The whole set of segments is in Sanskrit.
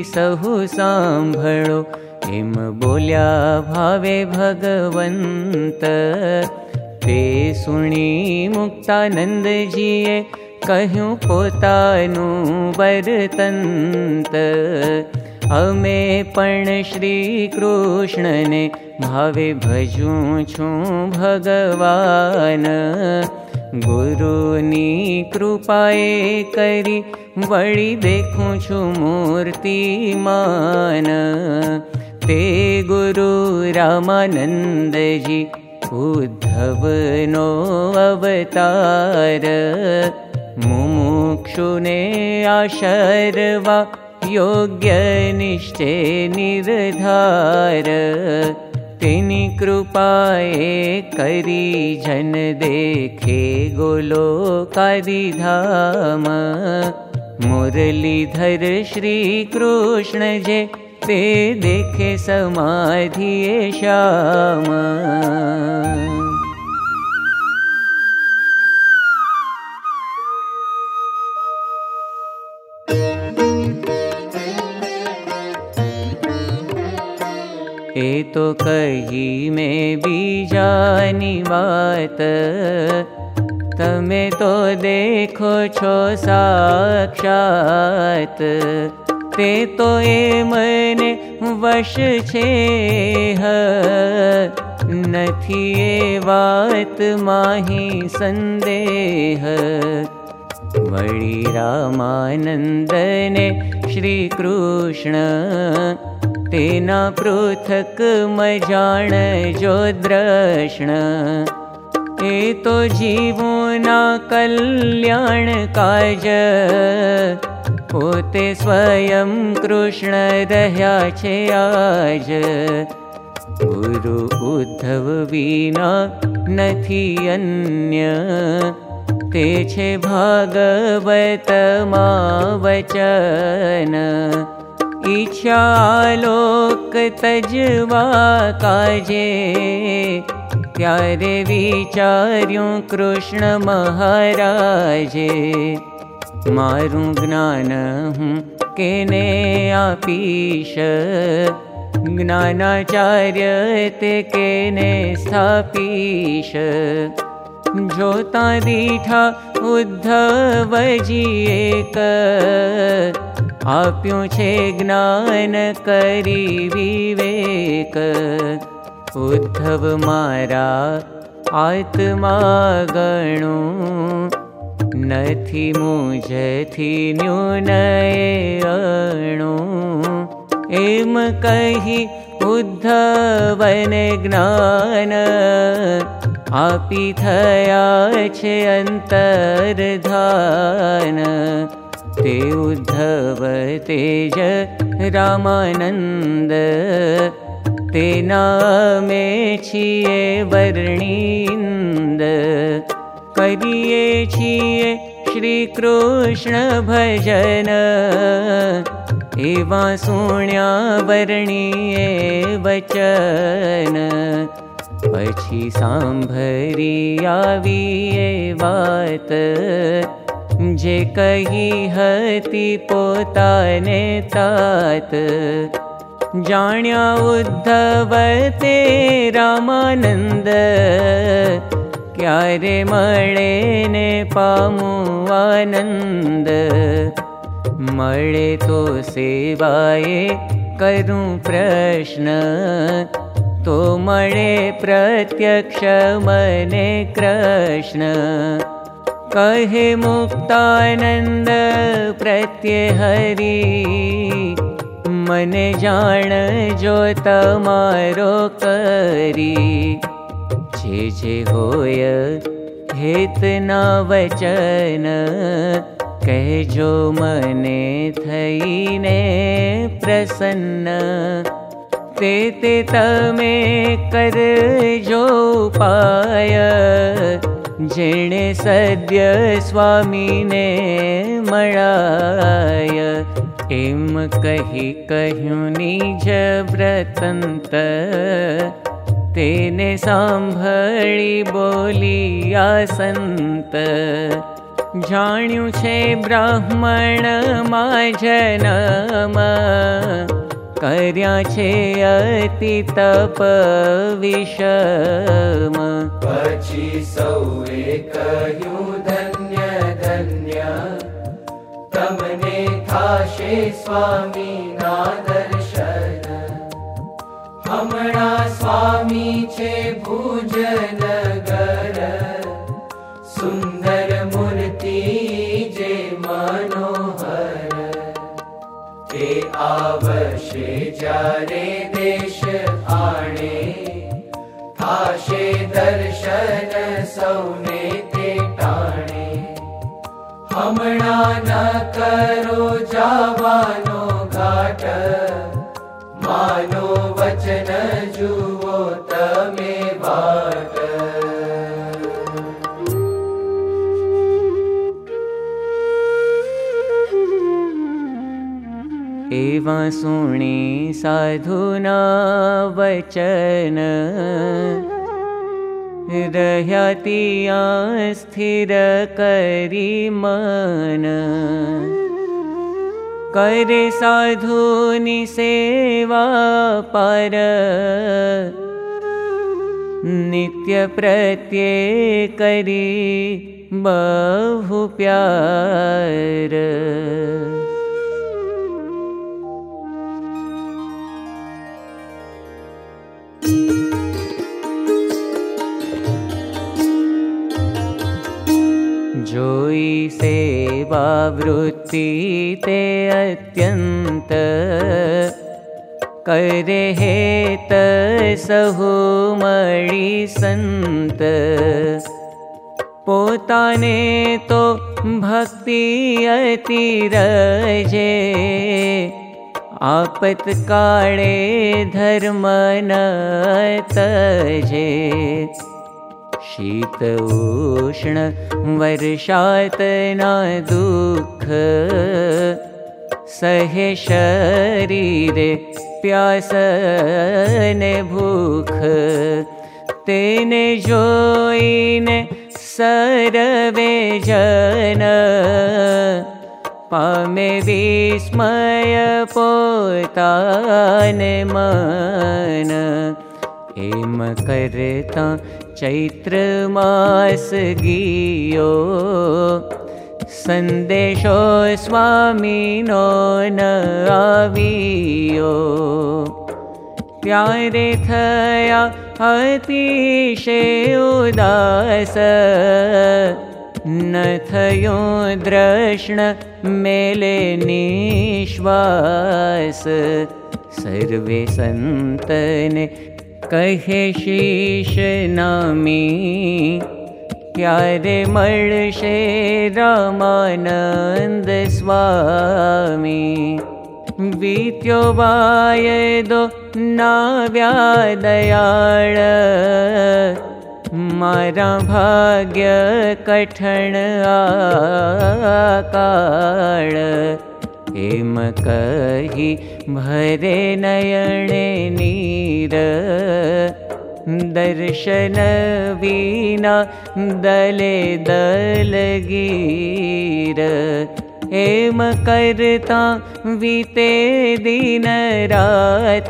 सुमति सहु साम्भळो एम बोल्या भावे भगवन्त ते सुणी मुक्तानन्दजीए કહ્યું પોતાનું વર્તંત અમે પણ શ્રી કૃષ્ણને ભાવે ભજું છું ભગવાન ગુરુની કૃપાએ કરી વળી દેખું છું ते गुरु रामानन्दजी उद्धवनो अवतार। मुमुक्षु ने आशर वा योग्य निष्ठे निर्धार। कृपाए करी जन देखे गोलो कादिधाम मुरलीधर श्रीकृष्ण जे ते देखे समाधिये श्याम कही में देखो छो साक्षात। ते तो ए मने वश छे नथी ए बात माही संदेह। वड़ी रामानंदने श्री कृष्ण तेना पृथक् मजाण जो द्रष्ण। ए तो जीवोना कल्याण काज। पोते स्वयं कृष्ण रह्या छे आज। गुरु उद्धव विना नथी अन्य। ते छे भागवत मा वचन इच्छालोक तजवा काजे त्यारे विचार्यु कृष्ण महाराजे। मारु ज्ञान आपीश ज्ञानाचार्य ते केने स्थापीश। जोता दीठा उद्धवजी एक आप्यूं छे ज्ञान करी विवेक। उद्धव मारा आत्मा गणु। नथी मुझथी न्यूनय अणु। एम कही उद्धवन ज्ञान। आपी थया छे अंतरधान ते उद्धव तेज रामानन्द। ते नामे वर्णीन्द। करिये छिये श्रीकृष्ण भजन। एवा सुण्या वर्णीये वचन। पछी साम्भरी आविये वात ते रामानन्द मळे ने पामु आनन्द तो सेवाए करूं प्रश्न तो मळे प्रत्यक्ष मने कृष्ण कहे मुक्तानन्द प्रत्यहरि। मने जान जो तमारो करी। जे होय हेत ना वचन कहजो मने थईने प्रसन्न। ते ते तमे कर जो पाय जेणे सद्य स्वामीने मळाय एम कही कहूं निज व्रतंत तेने सांभळी बोलिया संत जाण्यु छे ब्राह्मण मा जनम कर्या छे अति तप विषम धन्य धन्य। थाशे स्वामी भूजन गर सुंदर मूर्ति जे मनोहर। ते आवशे जारे देश दर्शन सौने ते टाणे हमणा न करो जावानो घाट। मानो वचन जुवो तमे बाट एवा साधुना वचन। रह्यातिया स्थिर करी मन। करे साधुनि सेवा पर। नित्य प्रत्ये करी बहु प्यार सेवा वृत्ति ते अत्यन्त करे हेत सहु मणि सन्त पोताने तो भक्ति अति रजे आपत काळे धर्म न तजे शीत उष्ण वर्षातना दुःख। सहे शरीरे प्यासने भूख। तेने जोईने सर्वे जन। पामे विस्मय पोताने मन। एम करता चैत्र मास गियो। सन्देशो स्वामिनो न आवियो। प्यारे थया उदास न थयो द्रष्ण मेले निश्वास। सर्वे सन्तने कहे शीश नामी क्यारे मळशे रामानन्द स्वामी। वीत्यो वायदो नाव्यादयाळ मारा भाग्य कठण आकाळ हेम कही भरे नयणे नीर। दर्शन विना दले दलगीर हेम करता वीते दिन रात।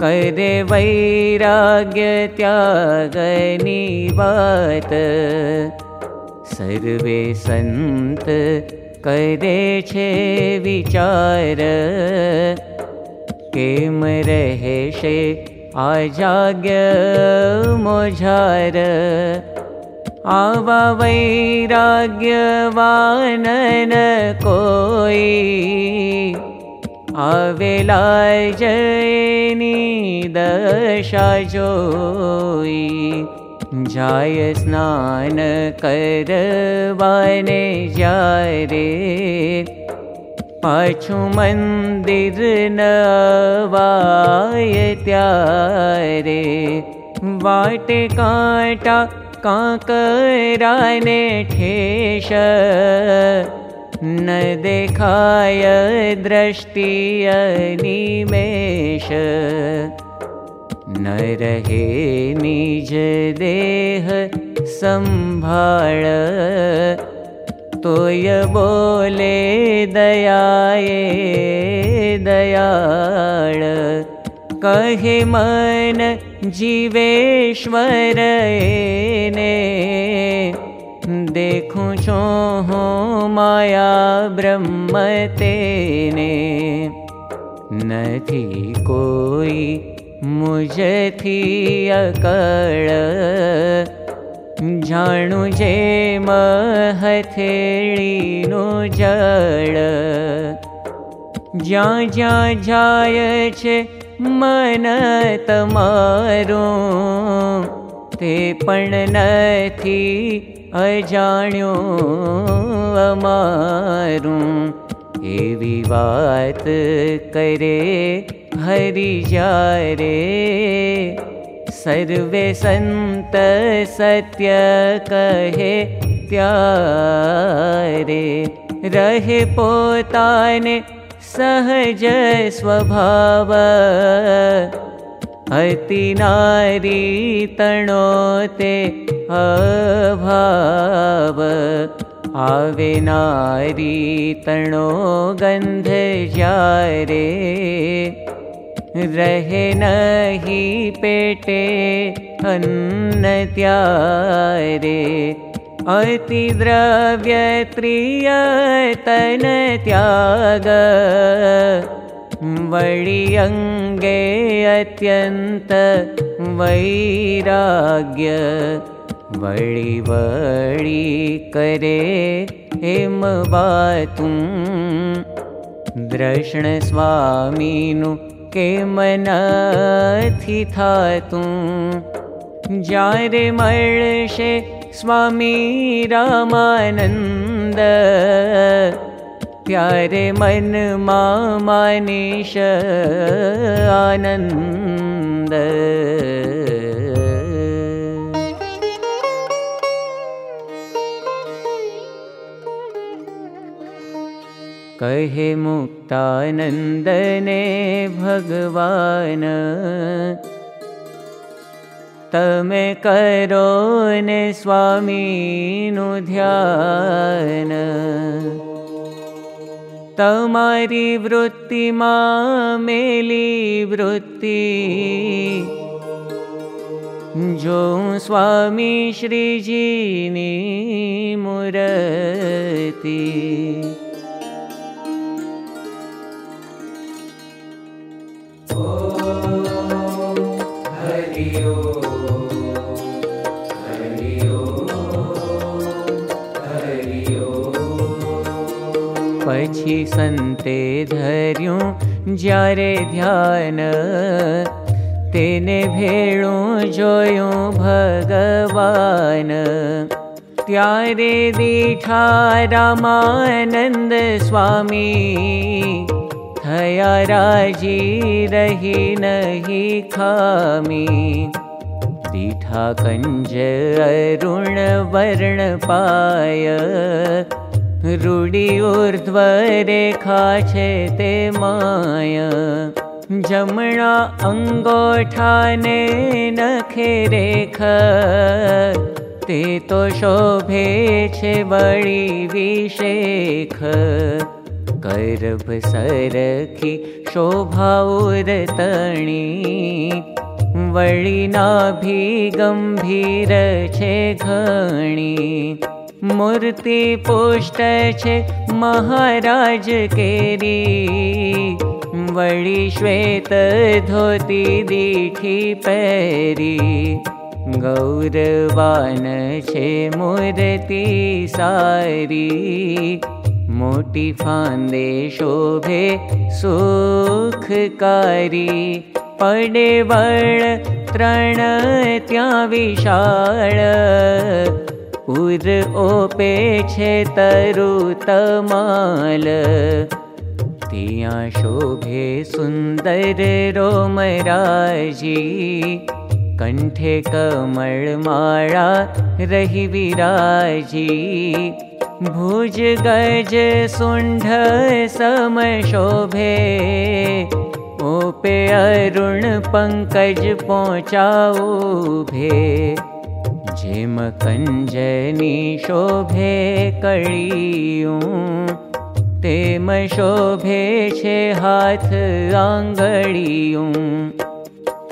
करे वैराग्य त्यागनी बात। सर्वे संत छे विचार। केम रहेशे आजाग्य मोझार। आवा आवेला जयनी दशा जोई जाय स्नान करवाने जारे पाछु मंदिर नवाय त्यारे वाटे काटा काकराने ठेश। न देखाय दृष्टि अनिमेष न रहे निज देह संभाळ। तोय बोले दयाये दयाळ। कहे मन जीवेश्वर ने देखूं हो माया ब्रह्म तेने। नथी कोई मुझे थी अकड़। जाणु जे महथेळीनु जळ ज्या ज्या जाय छे मन तमारो ते पण नथी अजाण्यो अमारू। एवी बात करे हरि जारे। सर्वे सन्त सत्य कहे त्यारे रहे पोताने सहज स्वभाव। अति नारी तणोते अभाव। आवे नारी तणो गन्ध जारे रहे नहि पेटे अन्न त्यारे अति द्रव्य त्रिय तन त्याग। वळि अङ्गे अत्यन्त वैराग्य। वळि वळि करे हेम बातु के मनाथी था जारे मळशे स्वामी रामानंद त्यारे मन मानिश आनंद कहे मुक्तानन्दने तमे करो ने स्वामीनु ध्यान। तमारी वृत्ति मा मेली वृत्ति। जो स्वामी श्रीजीनी मुरती तेने भेड़ूं जोयूं भगवान। त्यारे दीठा रामानंद स्वामी थया राजी रही नहीं खामी। दीठा कंज अरुण वर्ण पाय छे ते माय। जमणा अंगोठाने नखे रेख। ते तो शोभे विशेख। गर्भ सरखी शोभा वळी नाभि गंभीर छे घणी मूर्ति पुष्ट छे महाराज केरी। वळी श्वेत धोती दीठी पैरी। गौरवान छे मूर्ति सारी। मोटी फांदे शोभे सुखकारी। पडे वळ त्रण त्या विशाळ उर ओपे छे तरु तमाल तिया शोभे सुंदर रोमराजी। कंठे कमल माळा रही विराजी। भुज गज सुंढ सम शोभे। ओपे अरुण पंकज पहुँचाऊ भे शोभे कळियूं। तेम शोभे छे हाथ आङ्गळियूं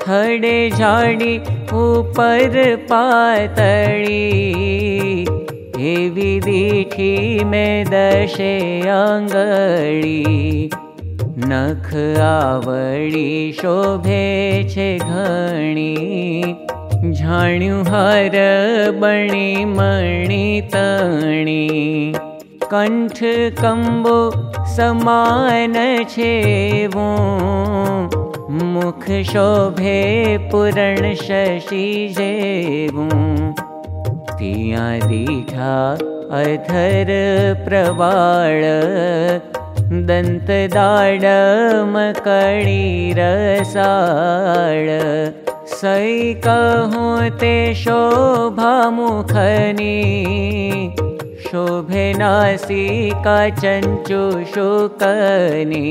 थडे झाडी ऊपर पातळी। एवी दीठी में दशे आङ्गळी नख आवडी शोभे छे घणी जाण्यु हर बणी मणि तणी। कंठ कंबो समान छेवो। मुख शोभे पुरण शशि जेवो। तिया दीठा अधर प्रवाळ। रसाळ सै कहूँ ते शोभा मुखनी शोभे नासिका चंचु शुकनी।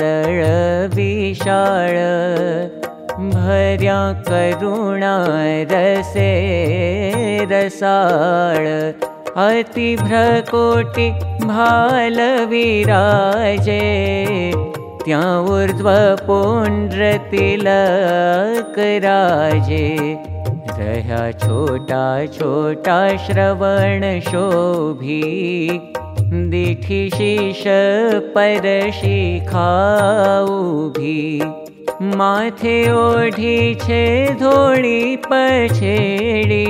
दळ विशाळ भर्या करुणा रसे रसाळ अति भ्रकोटि भाल विराजे पुण्ड्रतिलकराजे रह्या छोटा छोटा श्रवण शोभी. दिठी शीश परशी खाऊभी माथे ओढ़ी छे पछेड़ी.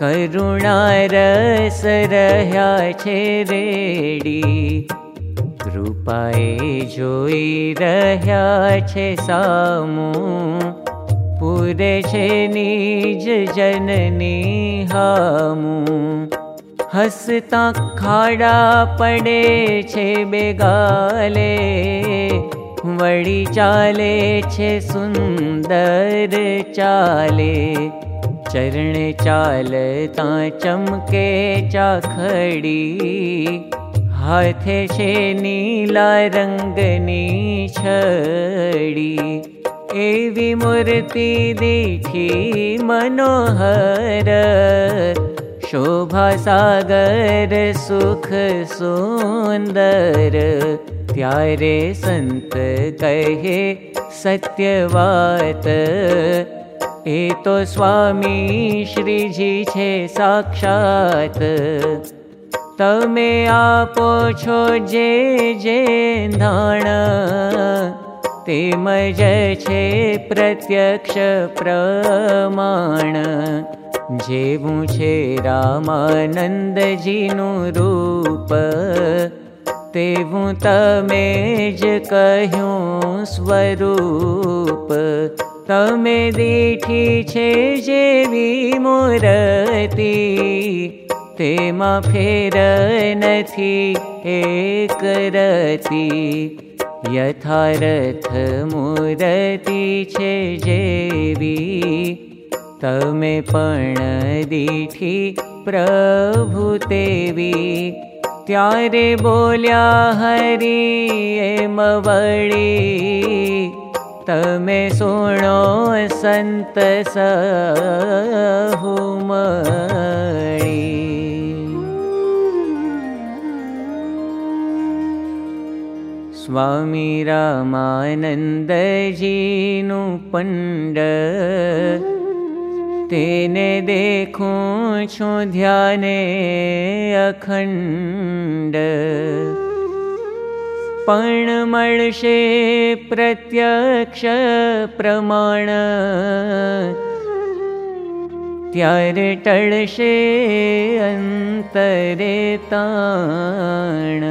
करुणा रस रह्या छे रेडी कृपाए जोई रह्या छे सामू। पूरे छे निज जननी हामू। हसता खाड़ा पड़े छे बेगाले। वड़ी चाले छे सुंदर चाले। चरण चालता चमके चाखड़ी नीला छड़ी। एवी मूर्ति दीठी मनोहर। शोभा सागर सुख सुंदर। त्यारे संत कहे सत्यवात ए तो स्वामी श्रीजी छे साक्षात तमे आपो छो जे जे धाण तेमज छे प्रत्यक्ष प्रमाण जेवू छे रामानन्दजीनु रूप तेवू तमे ज कह्यूं स्वरूप तमे दीठी छे जेवी मूर्ति तेमा फेर नथी एक रति। यथारथ मूर्ति छे जेवी तमे पण दीठी प्रभु तेवी त्यारे बोल्या हरि एम वळी। तमे सुणो संत सहुमणी स्वामी रामानन्दजीनु पण्ड तेने देखूं छु ध्याने अखण्ड पण मळशे प्रत्यक्ष प्रमाण। त्यारे टळशे अंतरे ताण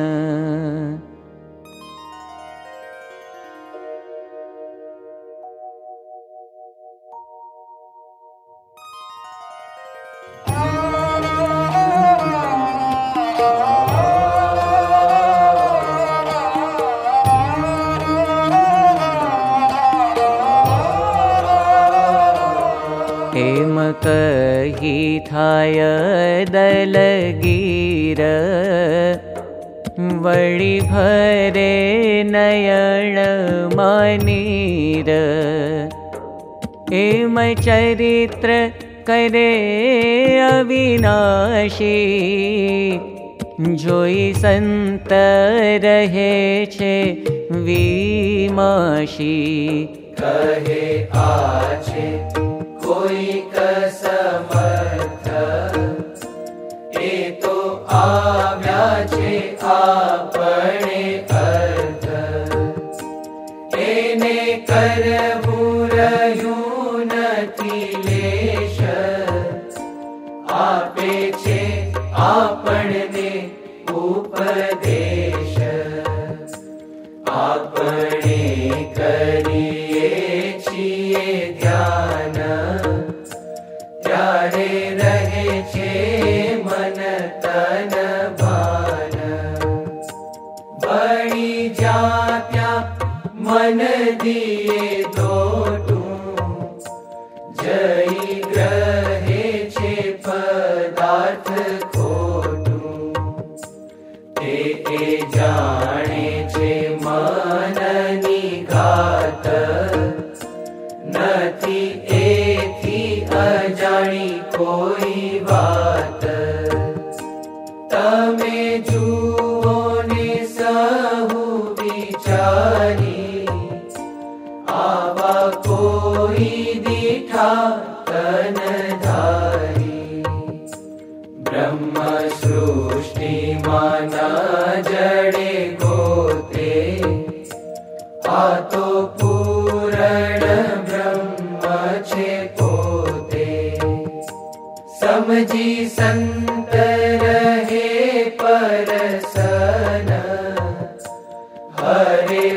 थाय दलगीर। वळी भरे नयन मानीर। एम चरित्र करे अविनाशी। जोई संत रहे छे विमाशी। कहे आछे भूयिक समर्थ एतो आम्याचे आपणे अर्थ। एने करभूरयूनतिलेश आपे छे आपणने उपदेश। आपणे करी મન धारी ब्रह्म सृष्टि माना जड़े गोते आ तो पूरण ब्रह्म छे पोते। समझी संत रहे परसन। हरे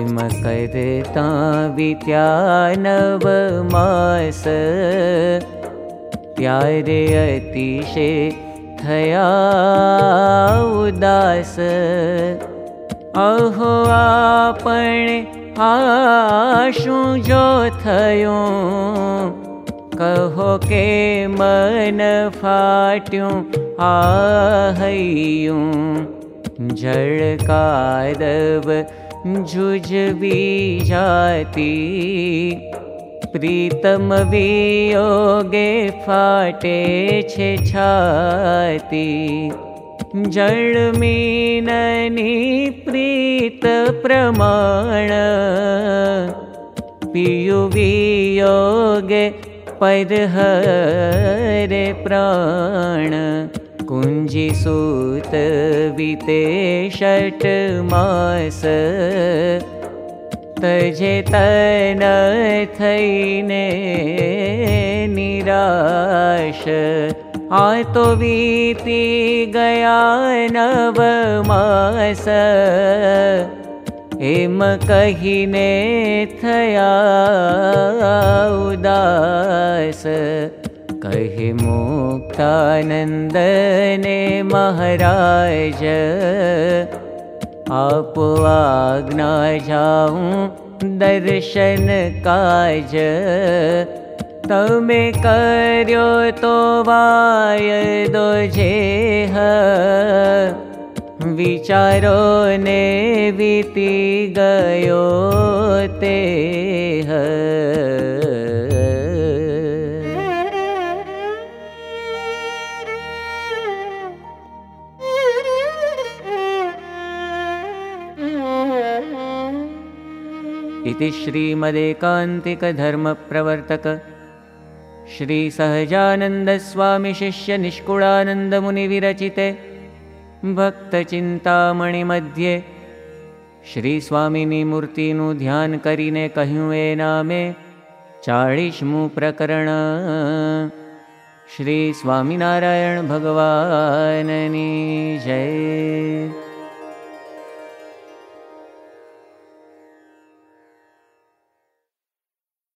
करता वित्या नव मास त्यारे अतिशे थया उदास। अहो आपणे आशु जो थयो। कहो के मन फाट्यूं आहयूं। जड़कादव जुजबी जाती प्रीतम वियोगे फाटे छे छाती। जळमीननी प्रीत प्रमाण। पियु वियोगे परहरे प्राण कुञ्जी सूत विते षट् मास। तजे तन निराश। आ तो वीती गया नव मास। एम कहीने थया उदास कहे मुक्तानन्दने महाराज आप आज्ञा जाऊं दर्शन काज। तमे तो वाय दो जे विचारो ने वीती गयो ते इति श्रीमदेकान्तिकधर्मप्रवर्तक श्रीसहजानन्दस्वामिशिष्यनिष्कुळानन्दमुनिविरचिते भक्तचिन्तामणिमध्ये श्रीस्वामिनी मूर्तिनु ध्यान करीने કહ્યું એ નામે ચાળીસમું પ્રકરણ શ્રી સ્વામિનારાયણ ભગવાનની જય